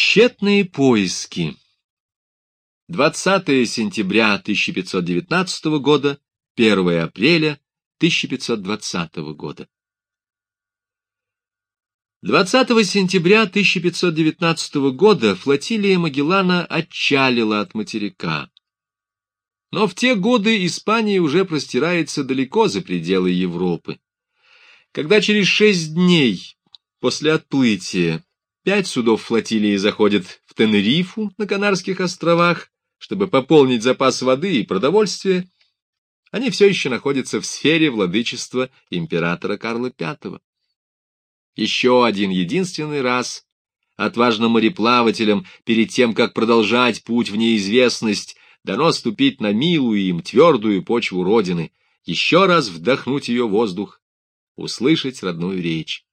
Тщетные поиски 20 сентября 1519 года, 1 апреля 1520 года. 20 сентября 1519 года флотилия Магеллана отчалила от материка. Но в те годы Испания уже простирается далеко за пределы Европы. Когда через шесть дней после отплытия пять судов флотилии заходят в Тенерифу на Канарских островах, чтобы пополнить запас воды и продовольствия, они все еще находятся в сфере владычества императора Карла V. Еще один единственный раз отважным мореплавателям перед тем, как продолжать путь в неизвестность, дано ступить на милую им твердую почву Родины, еще раз вдохнуть ее воздух, услышать родную речь.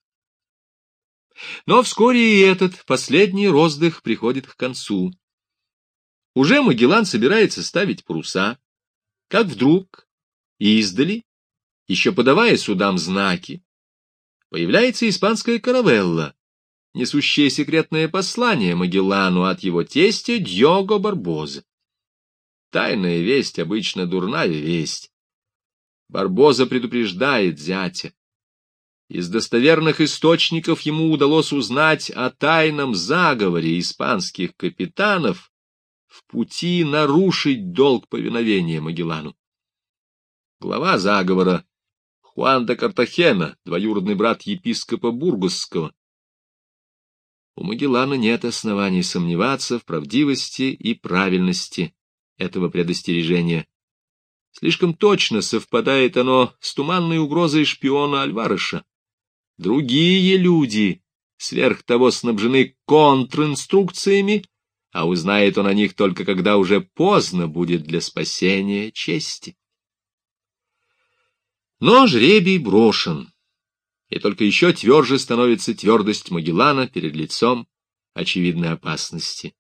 Но вскоре и этот последний роздых приходит к концу. Уже Магеллан собирается ставить паруса, как вдруг, издали, еще подавая судам знаки, появляется испанская каравелла, несущая секретное послание Магеллану от его тестя Дього Барбоза. Тайная весть обычно дурная весть. Барбоза предупреждает зятя. Из достоверных источников ему удалось узнать о тайном заговоре испанских капитанов, в пути нарушить долг повиновения Магеллану. Глава заговора Хуан де Картахена, двоюродный брат епископа Бургосского. У Магеллана нет оснований сомневаться в правдивости и правильности этого предостережения. Слишком точно совпадает оно с туманной угрозой шпиона Альвареша. Другие люди, сверх того снабжены контринструкциями, а узнает он о них только когда уже поздно будет для спасения чести. Но жребий брошен, и только еще тверже становится твердость Магеллана перед лицом очевидной опасности.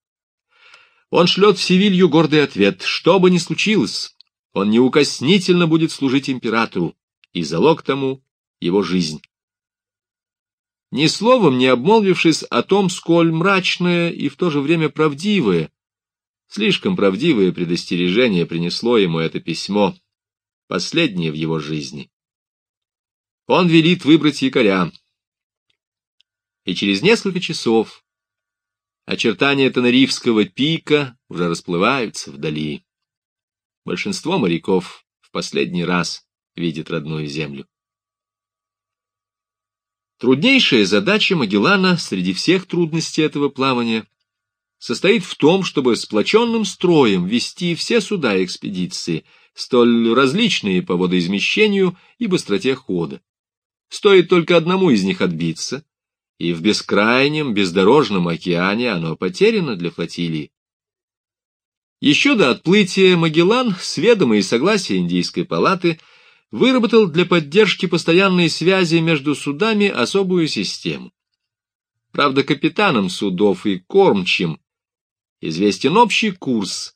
Он шлет в Севилью гордый ответ, что бы ни случилось, он неукоснительно будет служить императору, и залог тому — его жизнь ни словом не обмолвившись о том, сколь мрачное и в то же время правдивое, слишком правдивое предостережение принесло ему это письмо, последнее в его жизни. Он велит выбрать якоря, и через несколько часов очертания Тенерифского пика уже расплываются вдали. Большинство моряков в последний раз видит родную землю. Труднейшая задача Магеллана среди всех трудностей этого плавания состоит в том, чтобы сплоченным строем вести все суда экспедиции, столь различные по водоизмещению и быстроте хода. Стоит только одному из них отбиться, и в бескрайнем бездорожном океане оно потеряно для флотилии. Еще до отплытия Магеллан, с ведома и согласия Индийской палаты, выработал для поддержки постоянной связи между судами особую систему. Правда, капитанам судов и кормчим известен общий курс,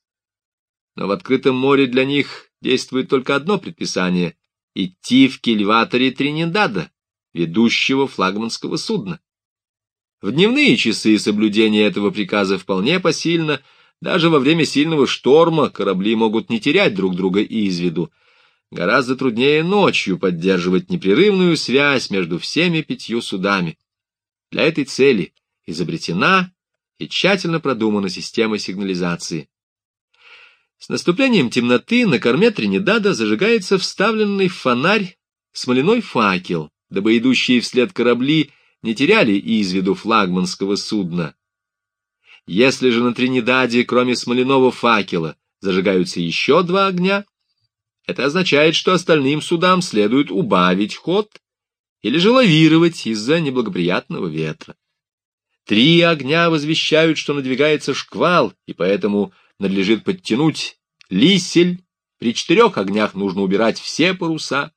но в открытом море для них действует только одно предписание — идти в кильваторе Тринидада, ведущего флагманского судна. В дневные часы соблюдения этого приказа вполне посильно, даже во время сильного шторма корабли могут не терять друг друга из виду, Гораздо труднее ночью поддерживать непрерывную связь между всеми пятью судами. Для этой цели изобретена и тщательно продумана система сигнализации. С наступлением темноты на корме Тринидада зажигается вставленный фонарь смоляной факел, дабы идущие вслед корабли не теряли из виду флагманского судна. Если же на Тринидаде, кроме смоляного факела, зажигаются еще два огня, это означает, что остальным судам следует убавить ход или же лавировать из-за неблагоприятного ветра. Три огня возвещают, что надвигается шквал, и поэтому надлежит подтянуть лисель. При четырех огнях нужно убирать все паруса.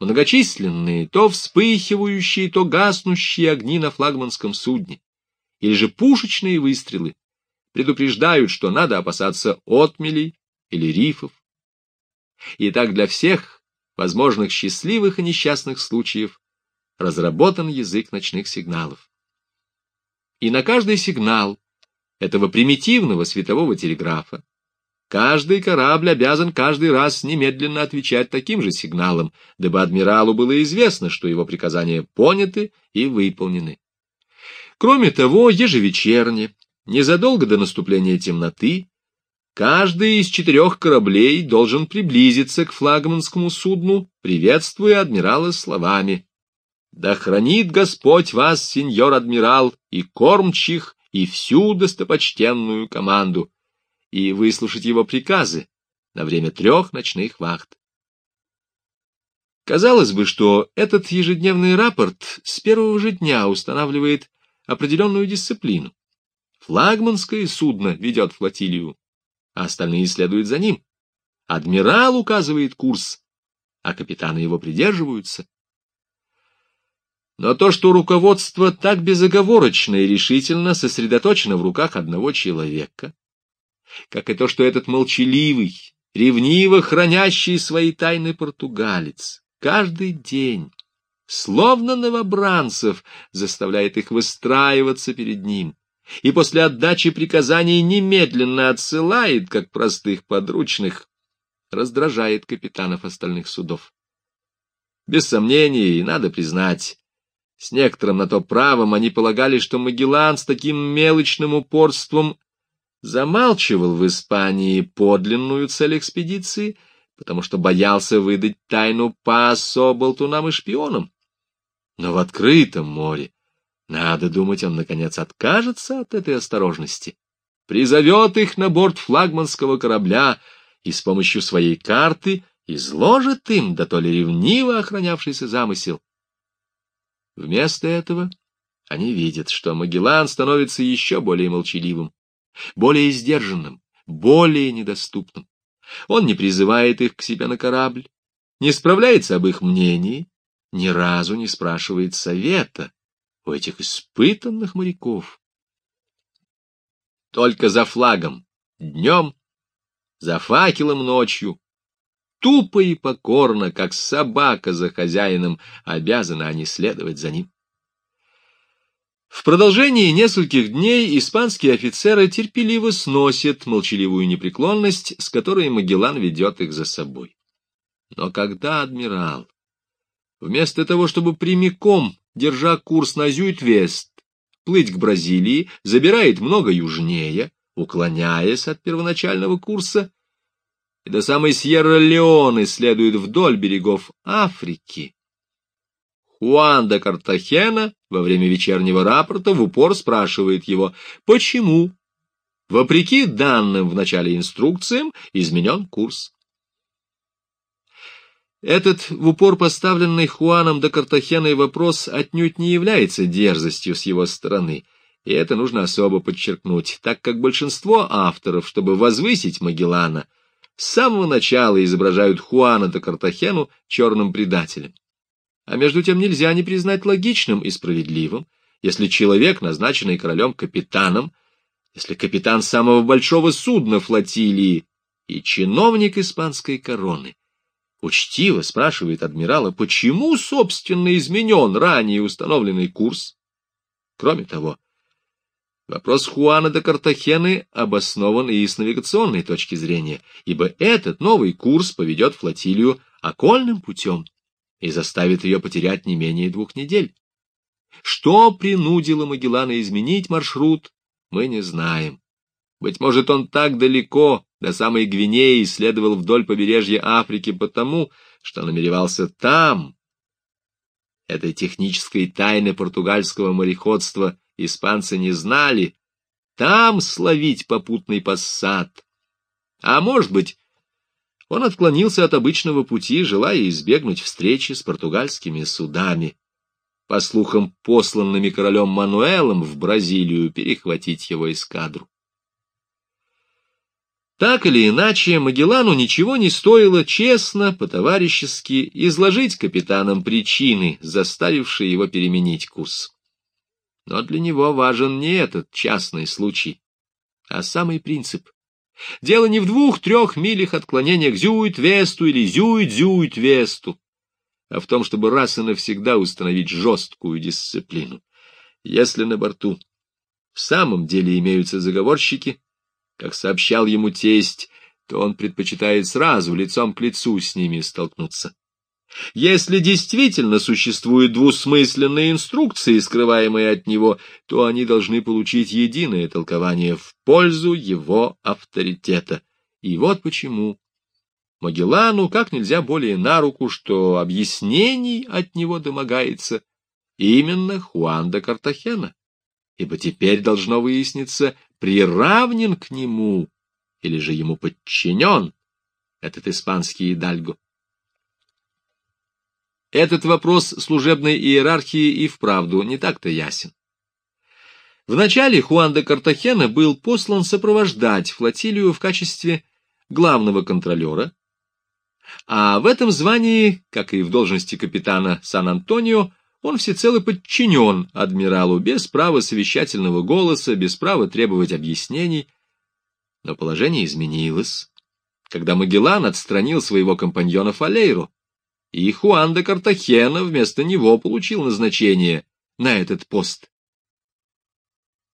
Многочисленные, то вспыхивающие, то гаснущие огни на флагманском судне, или же пушечные выстрелы, предупреждают, что надо опасаться отмелей или рифов. И так для всех возможных счастливых и несчастных случаев разработан язык ночных сигналов. И на каждый сигнал этого примитивного светового телеграфа каждый корабль обязан каждый раз немедленно отвечать таким же сигналом, дабы адмиралу было известно, что его приказания поняты и выполнены. Кроме того, ежевечерне, незадолго до наступления темноты, каждый из четырех кораблей должен приблизиться к флагманскому судну, приветствуя адмирала словами «Да хранит Господь вас, сеньор адмирал, и кормчих, и всю достопочтенную команду», и выслушать его приказы на время трех ночных вахт. Казалось бы, что этот ежедневный рапорт с первого же дня устанавливает определенную дисциплину. Флагманское судно ведет флотилию, а остальные следуют за ним. Адмирал указывает курс, а капитаны его придерживаются. Но то, что руководство так безоговорочно и решительно сосредоточено в руках одного человека, как и то, что этот молчаливый, ревниво хранящий свои тайны португалец, каждый день словно новобранцев, заставляет их выстраиваться перед ним, и после отдачи приказаний немедленно отсылает, как простых подручных, раздражает капитанов остальных судов. Без сомнений, надо признать, с некоторым на то правом они полагали, что Магеллан с таким мелочным упорством замалчивал в Испании подлинную цель экспедиции, потому что боялся выдать тайну Пассо болтунам и шпионам. Но в открытом море, надо думать, он, наконец, откажется от этой осторожности, призовет их на борт флагманского корабля и с помощью своей карты изложит им, да то ли ревниво охранявшийся замысел. Вместо этого они видят, что Магеллан становится еще более молчаливым, более сдержанным, более недоступным. Он не призывает их к себе на корабль, не справляется об их мнении, ни разу не спрашивает совета у этих испытанных моряков. Только за флагом днем, за факелом ночью, тупо и покорно, как собака за хозяином, обязаны они следовать за ним. В продолжении нескольких дней испанские офицеры терпеливо сносят молчаливую непреклонность, с которой Магеллан ведет их за собой. Но когда адмирал Вместо того, чтобы прямиком, держа курс на Зюитвест, плыть к Бразилии, забирает много южнее, уклоняясь от первоначального курса, и до самой Сьерра-Леоне следует вдоль берегов Африки. Хуан де Картахена во время вечернего рапорта в упор спрашивает его, почему, вопреки данным в начале инструкциям, изменен курс. Этот в упор поставленный Хуаном до Картахеной вопрос отнюдь не является дерзостью с его стороны, и это нужно особо подчеркнуть, так как большинство авторов, чтобы возвысить Магеллана, с самого начала изображают Хуана до Картахену черным предателем. А между тем нельзя не признать логичным и справедливым, если человек, назначенный королем капитаном, если капитан самого большого судна флотилии и чиновник испанской короны, учтиво спрашивает адмирала, почему, собственно, изменен ранее установленный курс. Кроме того, вопрос Хуана де Картахены обоснован и с навигационной точки зрения, ибо этот новый курс поведет флотилию окольным путем и заставит ее потерять не менее двух недель. Что принудило Магеллана изменить маршрут, мы не знаем. Быть может, он так далеко, до самой Гвинеи, следовал вдоль побережья Африки потому, что намеревался там. Этой технической тайны португальского мореходства испанцы не знали. Там словить попутный пассат. А может быть, он отклонился от обычного пути, желая избегнуть встречи с португальскими судами, по слухам, посланными королем Мануэлом в Бразилию перехватить его эскадру. Так или иначе, Магеллану ничего не стоило честно, по-товарищески изложить капитанам причины, заставившие его переменить курс. Но для него важен не этот частный случай, а самый принцип. Дело не в двух-трех милях отклонения к Зюит-Весту или Зюит-Зюит-Весту, а в том, чтобы раз и навсегда установить жесткую дисциплину. Если на борту в самом деле имеются заговорщики, как сообщал ему тесть, то он предпочитает сразу лицом к лицу с ними столкнуться. Если действительно существуют двусмысленные инструкции, скрываемые от него, то они должны получить единое толкование в пользу его авторитета. И вот почему Магеллану как нельзя более на руку, что объяснений от него домогается именно Хуан де Картахена, ибо теперь должно выясниться, приравнен к нему или же ему подчинен этот испанский идальго. Этот вопрос служебной иерархии и вправду не так-то ясен. Вначале Хуан де Картахена был послан сопровождать флотилию в качестве главного контролера, а в этом звании, как и в должности капитана Сан-Антонио, он всецело подчинен адмиралу, без права совещательного голоса, без права требовать объяснений. Но положение изменилось, когда Магеллан отстранил своего компаньона Фалейру, и Хуан де Картахена вместо него получил назначение на этот пост.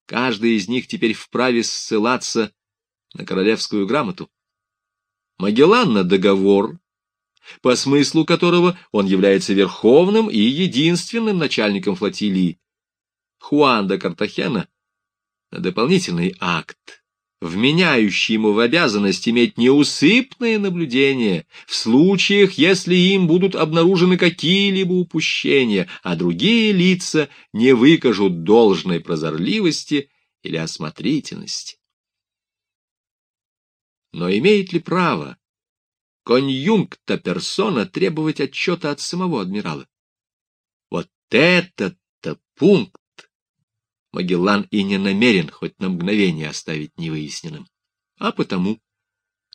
Каждый из них теперь вправе ссылаться на королевскую грамоту. Магеллан на договор, по смыслу которого он является верховным и единственным начальником флотилии. Хуан де Картахена на дополнительный акт, вменяющий ему в обязанность иметь неусыпное наблюдение в случаях, если им будут обнаружены какие-либо упущения, а другие лица не выкажут должной прозорливости или осмотрительности. Но имеет ли право конъюнкта персона требовать отчета от самого адмирала. Вот этот-то пункт Магеллан и не намерен хоть на мгновение оставить невыясненным. А потому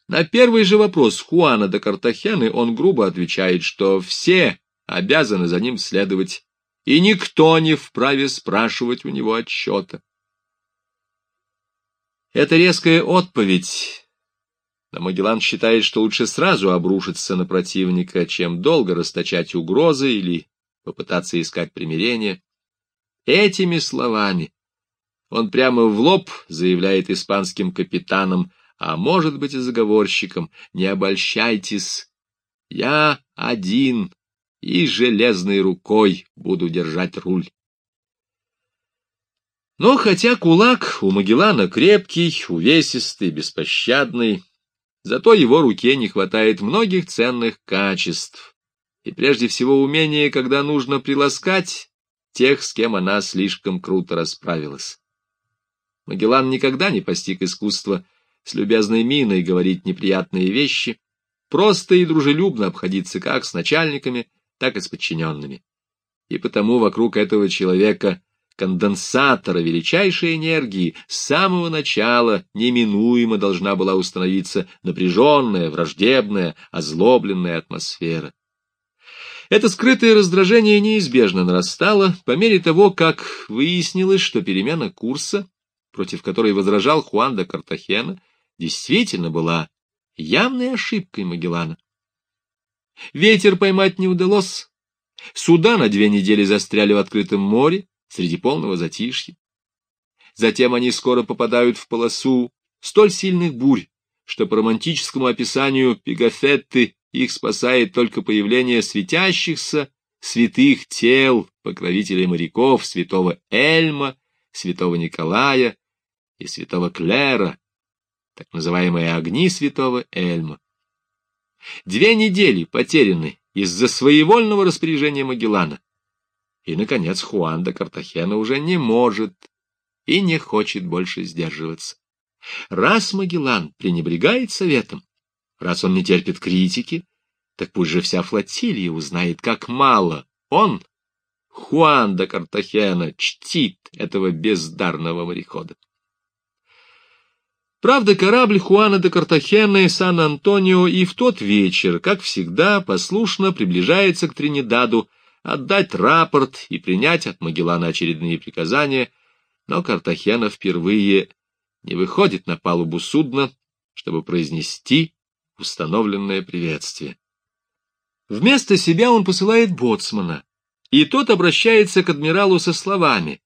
на первый же вопрос Хуана де Картахены он грубо отвечает, что все обязаны за ним следовать, и никто не вправе спрашивать у него отчета. Эта резкая отповедь но Магеллан считает, что лучше сразу обрушиться на противника, чем долго расточать угрозы или попытаться искать примирение. Этими словами он прямо в лоб заявляет испанским капитанам, а может быть и заговорщикам, не обольщайтесь, я один и железной рукой буду держать руль. Но хотя кулак у Магеллана крепкий, увесистый, беспощадный, Зато его руке не хватает многих ценных качеств, и прежде всего умения, когда нужно приласкать тех, с кем она слишком круто расправилась. Магеллан никогда не постиг искусства с любезной миной говорить неприятные вещи, просто и дружелюбно обходиться как с начальниками, так и с подчиненными. И потому вокруг этого человека конденсатора величайшей энергии с самого начала неминуемо должна была установиться напряженная, враждебная, озлобленная атмосфера. Это скрытое раздражение неизбежно нарастало по мере того, как выяснилось, что перемена курса, против которой возражал Хуан де Картахена, действительно была явной ошибкой Магеллана. Ветер поймать не удалось, суда на две недели застряли в открытом море, среди полного затишья. Затем они скоро попадают в полосу столь сильных бурь, что по романтическому описанию Пигафетты их спасает только появление светящихся святых тел покровителей моряков святого Эльма, святого Николая и святого Клера, так называемые огни святого Эльма. Две недели потеряны из-за своевольного распоряжения Магеллана. И, наконец, Хуан де Картахена уже не может и не хочет больше сдерживаться. Раз Магеллан пренебрегает советом, раз он не терпит критики, так пусть же вся флотилия узнает, как мало он, Хуан де Картахена, чтит этого бездарного морехода. Правда, корабль Хуана де Картахена и Сан-Антонио и в тот вечер, как всегда, послушно приближается к Тринидаду, отдать рапорт и принять от Магеллана очередные приказания, но Картахена впервые не выходит на палубу судна, чтобы произнести установленное приветствие. Вместо себя он посылает боцмана, и тот обращается к адмиралу со словами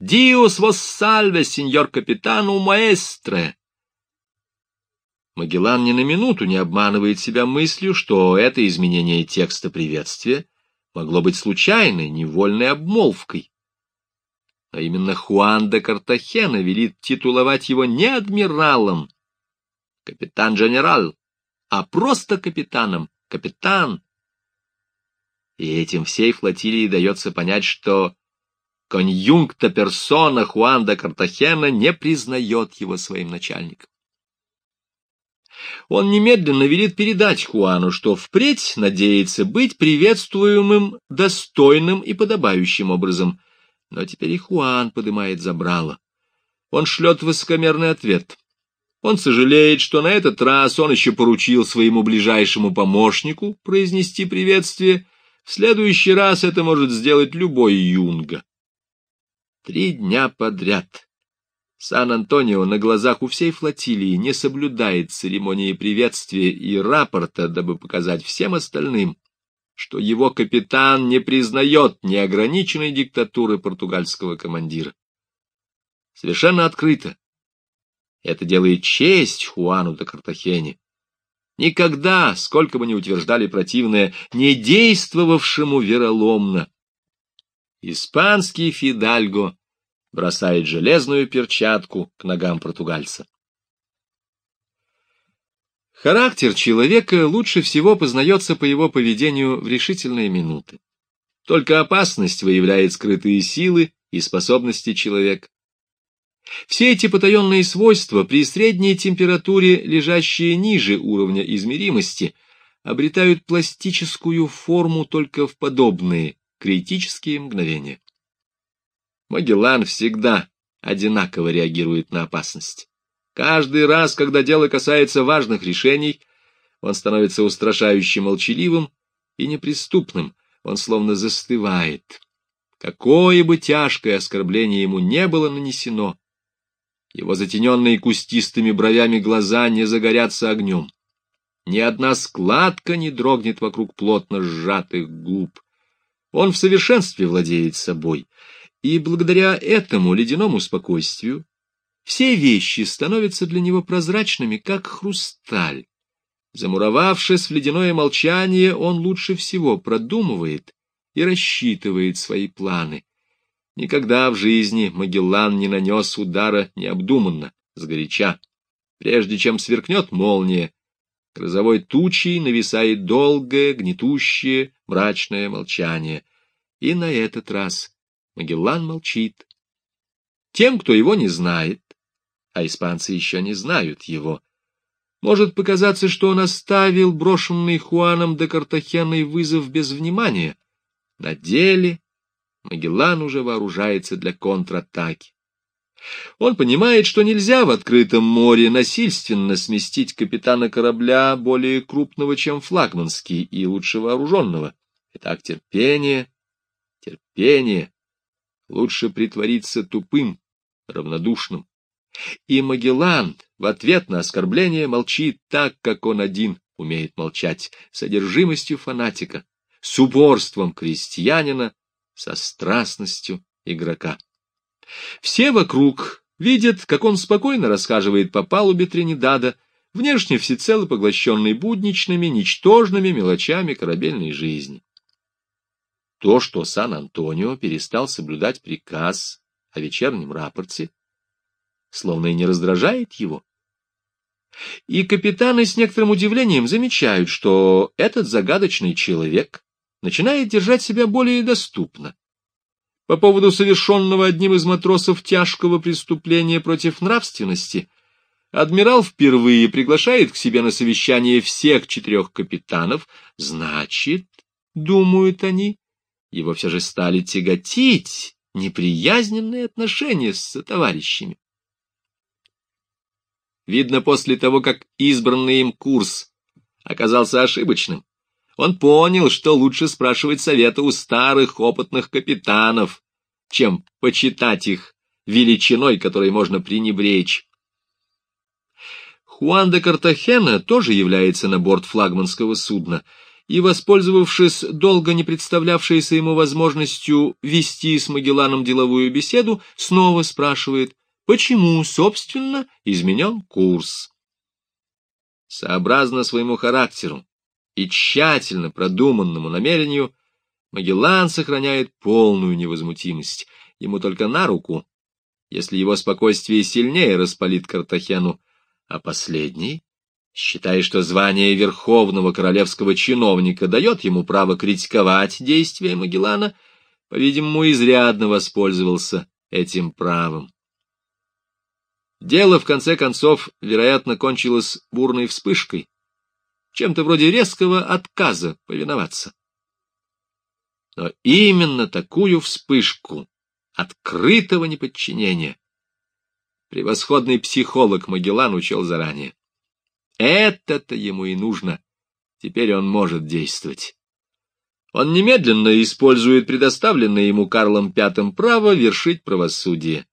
«Диус вос сальве, сеньор капитану маэстре!» Магеллан ни на минуту не обманывает себя мыслью, что это изменение текста приветствия могло быть случайной, невольной обмолвкой. А именно Хуан де Картахена велит титуловать его не адмиралом, капитан-генерал, а просто капитаном, капитан. И этим всей флотилии дается понять, что конъюнкта персона Хуан де Картахена не признает его своим начальником. Он немедленно велит передать Хуану, что впредь надеется быть приветствуемым достойным и подобающим образом. Но теперь и Хуан подымает забрало. Он шлет высокомерный ответ. Он сожалеет, что на этот раз он еще поручил своему ближайшему помощнику произнести приветствие. В следующий раз это может сделать любой юнга. Три дня подряд Сан-Антонио на глазах у всей флотилии не соблюдает церемонии приветствия и рапорта, дабы показать всем остальным, что его капитан не признает неограниченной диктатуры португальского командира. Совершенно открыто. Это делает честь Хуану де Картахене. Никогда, сколько бы ни утверждали противное, не действовавшему вероломно. Испанский Фидальго бросает железную перчатку к ногам португальца. Характер человека лучше всего познается по его поведению в решительные минуты. Только опасность выявляет скрытые силы и способности человека. Все эти потаенные свойства при средней температуре, лежащие ниже уровня измеримости, обретают пластическую форму только в подобные критические мгновения. Магеллан всегда одинаково реагирует на опасность. Каждый раз, когда дело касается важных решений, он становится устрашающе молчаливым и неприступным, он словно застывает. Какое бы тяжкое оскорбление ему не было нанесено, его затененные кустистыми бровями глаза не загорятся огнем. Ни одна складка не дрогнет вокруг плотно сжатых губ. Он в совершенстве владеет собой, и благодаря этому ледяному спокойствию все вещи становятся для него прозрачными, как хрусталь. Замуровавшись в ледяное молчание, он лучше всего продумывает и рассчитывает свои планы. Никогда в жизни Магеллан не нанес удара необдуманно, сгоряча. Прежде чем сверкнет молния, грозовой тучей нависает долгое, гнетущее, мрачное молчание. И на этот раз Магеллан молчит. Тем, кто его не знает, а испанцы еще не знают его, может показаться, что он оставил брошенный Хуаном де Картахеной вызов без внимания. На деле Магеллан уже вооружается для контратаки. Он понимает, что нельзя в открытом море насильственно сместить капитана корабля более крупного, чем флагманский, и лучше вооруженного. Итак, терпение, терпение, лучше притвориться тупым, равнодушным. И Магеллан в ответ на оскорбление молчит так, как он один умеет молчать, с одержимостью фанатика, с упорством крестьянина, со страстностью игрока. Все вокруг видят, как он спокойно рассказывает по палубе Тринидада, внешне всецело поглощенный будничными, ничтожными мелочами корабельной жизни. То, что Сан-Антонио перестал соблюдать приказ о вечернем рапорте, словно и не раздражает его. И капитаны с некоторым удивлением замечают, что этот загадочный человек начинает держать себя более доступно. По поводу совершенного одним из матросов тяжкого преступления против нравственности, адмирал впервые приглашает к себе на совещание всех четырех капитанов, значит, думают они, его все же стали тяготить неприязненные отношения с товарищами. Видно, после того, как избранный им курс оказался ошибочным, он понял, что лучше спрашивать совета у старых опытных капитанов, чем почитать их величиной, которой можно пренебречь. Хуан де Картахена тоже является на борт флагманского судна, и, воспользовавшись долго не представлявшейся ему возможностью вести с Магелланом деловую беседу, снова спрашивает, почему, собственно, изменен курс. Сообразно своему характеру и тщательно продуманному намерению, Магеллан сохраняет полную невозмутимость. Ему только на руку, если его спокойствие сильнее распалит Картахену, а последний считая, что звание верховного королевского чиновника дает ему право критиковать действия Магеллана, по-видимому, изрядно воспользовался этим правом. Дело, в конце концов, вероятно, кончилось бурной вспышкой, чем-то вроде резкого отказа повиноваться. Но именно такую вспышку открытого неподчинения превосходный психолог Магеллан учел заранее. Это-то ему и нужно. Теперь он может действовать. Он немедленно использует предоставленное ему Карлом V право вершить правосудие.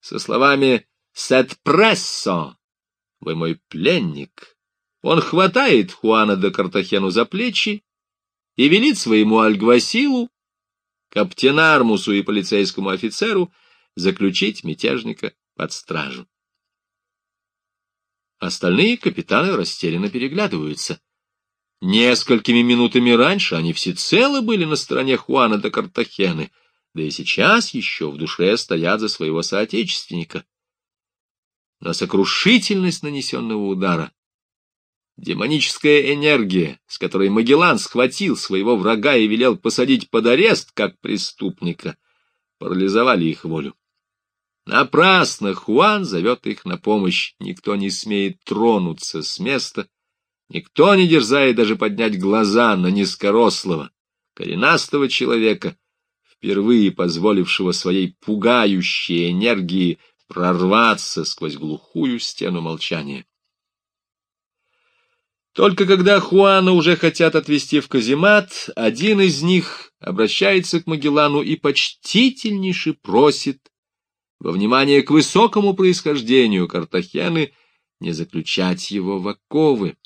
Со словами «Сет прессо» — «Вы мой пленник», он хватает Хуана де Картахену за плечи и велит своему альгвасилу, каптенармусу и полицейскому офицеру заключить мятежника под стражу. Остальные капитаны растерянно переглядываются. Несколькими минутами раньше они всецело были на стороне Хуана де Картахены, да и сейчас еще в душе стоят за своего соотечественника. Но сокрушительность нанесенного удара, демоническая энергия, с которой Магеллан схватил своего врага и велел посадить под арест как преступника, парализовали их волю. Напрасно Хуан зовет их на помощь, никто не смеет тронуться с места, никто не дерзает даже поднять глаза на низкорослого, коренастого человека, впервые позволившего своей пугающей энергии прорваться сквозь глухую стену молчания. Только когда Хуана уже хотят отвезти в каземат, один из них обращается к Магеллану и почтительнейше просит во внимание к высокому происхождению Картахены не заключать его в оковы.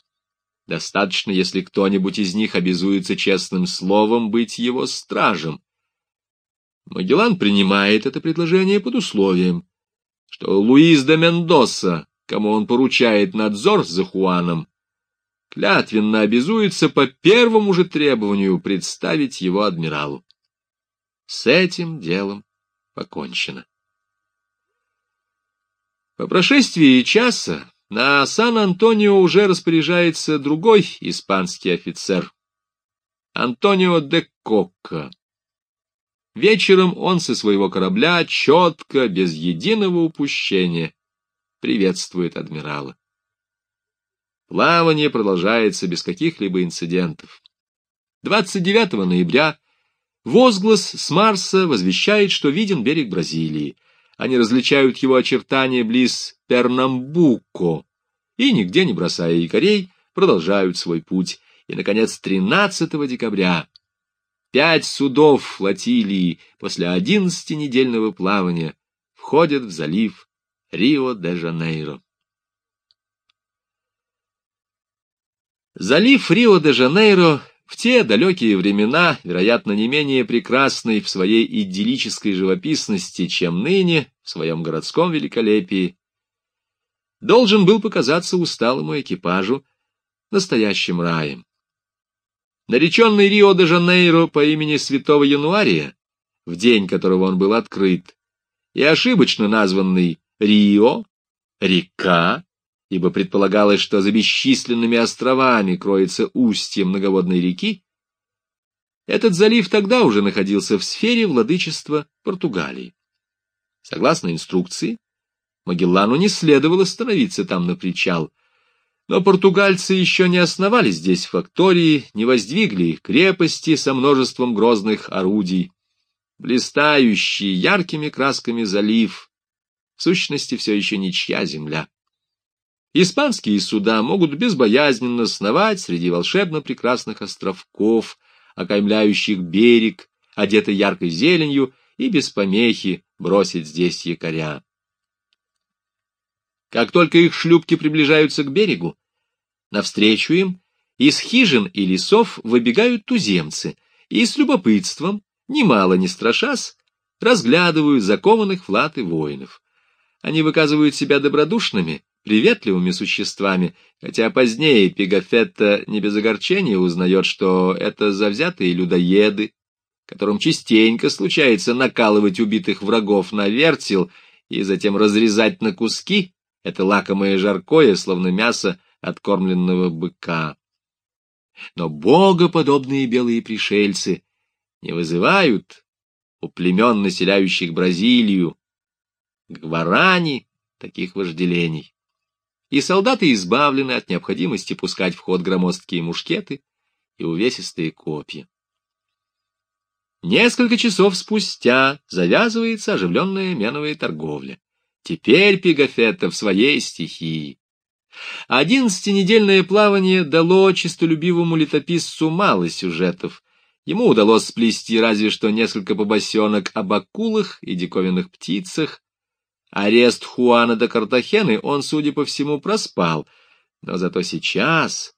Достаточно, если кто-нибудь из них обязуется честным словом быть его стражем. Магеллан принимает это предложение под условием, что Луис де Мендоса, кому он поручает надзор за Хуаном, клятвенно обязуется по первому же требованию представить его адмиралу. С этим делом покончено. По прошествии часа на Сан-Антонио уже распоряжается другой испанский офицер, Антонио де Кокко. Вечером он со своего корабля четко, без единого упущения, приветствует адмирала. Плавание продолжается без каких-либо инцидентов. 29 ноября возглас с Марса возвещает, что виден берег Бразилии — они различают его очертания близ Пернамбуко и, нигде не бросая якорей, продолжают свой путь. И, наконец, 13 декабря пять судов флотилии после одиннадцатинедельного плавания входят в залив Рио-де-Жанейро. Залив Рио-де-Жанейро в те далекие времена, вероятно, не менее прекрасный в своей идиллической живописности, чем ныне в своем городском великолепии, должен был показаться усталому экипажу настоящим раем. Нареченный Рио-де-Жанейро по имени Святого Януария, в день которого он был открыт, и ошибочно названный Рио, река, ибо предполагалось, что за бесчисленными островами кроется устье многоводной реки, этот залив тогда уже находился в сфере владычества Португалии. Согласно инструкции, Магеллану не следовало становиться там на причал, но португальцы еще не основали здесь фактории, не воздвигли крепости со множеством грозных орудий. Блистающий яркими красками залив, в сущности, все еще ничья земля. Испанские суда могут безбоязненно сновать среди волшебно прекрасных островков, окаймляющих берег, одетый яркой зеленью, и без помехи бросить здесь якоря. Как только их шлюпки приближаются к берегу, навстречу им Из хижин и лесов выбегают туземцы, и с любопытством, немало не страшась, разглядывают закованных в латы воинов. Они выказывают себя добродушными, приветливыми существами, хотя позднее Пигафетта не без огорчения узнает, что это завзятые людоеды, которым частенько случается накалывать убитых врагов на вертел и затем разрезать на куски это лакомое жаркое, словно мясо откормленного быка. Но богоподобные белые пришельцы не вызывают у племен, населяющих Бразилию, гварани, таких вожделений и солдаты избавлены от необходимости пускать в ход громоздкие мушкеты и увесистые копья. Несколько часов спустя завязывается оживленная меновая торговля. Теперь Пигафетта в своей стихии. Одиннадцатинедельное плавание дало честолюбивому летописцу мало сюжетов. Ему удалось сплести разве что несколько побосенок об акулах и диковинных птицах, Арест Хуана де Картахены он, судя по всему, проспал, но зато сейчас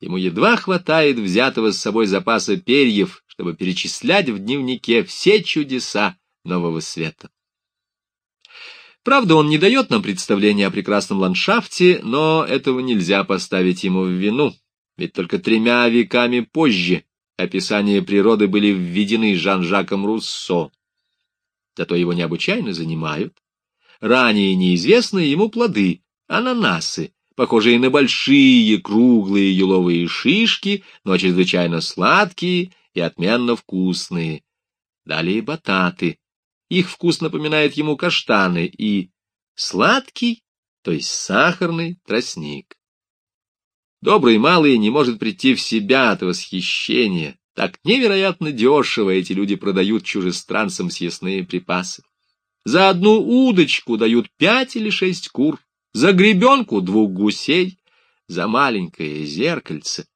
ему едва хватает взятого с собой запаса перьев, чтобы перечислять в дневнике все чудеса нового света. Правда, он не дает нам представления о прекрасном ландшафте, но этого нельзя поставить ему в вину, ведь только тремя веками позже описания природы были введены Жан-Жаком Руссо. Зато его необычайно занимают ранее неизвестные ему плоды, ананасы, похожие на большие круглые еловые шишки, но чрезвычайно сладкие и отменно вкусные. Далее бататы. Их вкус напоминает ему каштаны и сладкий, то есть сахарный тростник. Добрый малый не может прийти в себя от восхищения. Так невероятно дешево эти люди продают чужестранцам съестные припасы. За одну удочку дают пять или шесть кур, за гребенку двух гусей, за маленькое зеркальце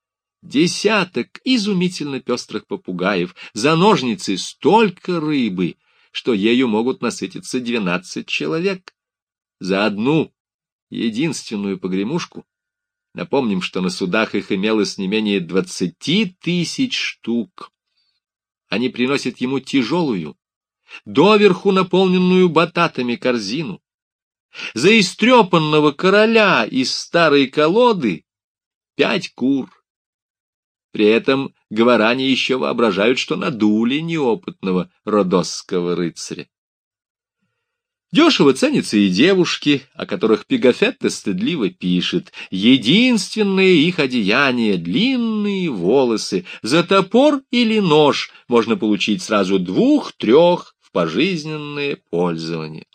десяток изумительно пестрых попугаев, за ножницы столько рыбы, что ею могут насытиться двенадцать человек. За одну единственную погремушку Напомним, что на судах их имелось не менее двадцати тысяч штук. Они приносят ему тяжелую, доверху наполненную бататами корзину. За истрепанного короля из старой колоды пять кур. При этом говоране еще воображают, что надули неопытного родосского рыцаря. Дешево ценятся и девушки, о которых Пигафетта стыдливо пишет. Единственное их одеяние — длинные волосы. За топор или нож можно получить сразу двух-трех пожизненное пользование.